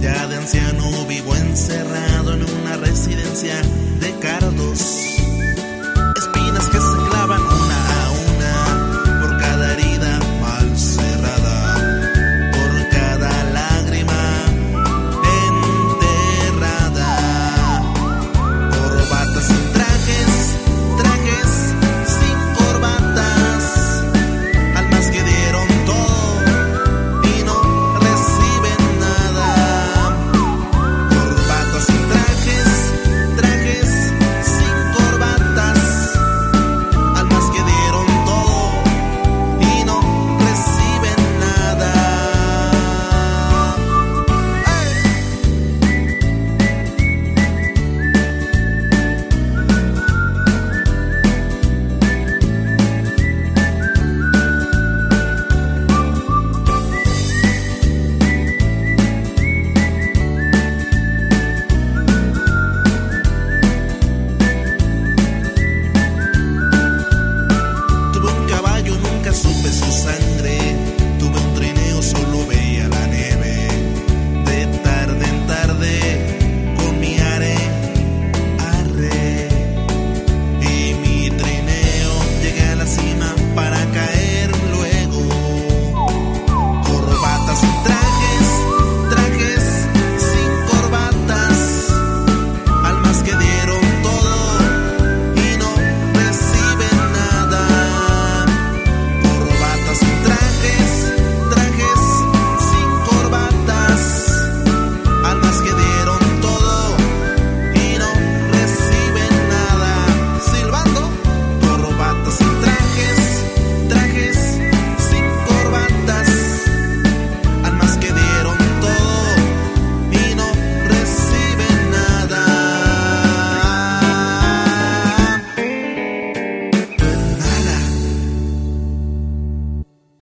Ya de anciano vivo encerrado en una residencia de carne San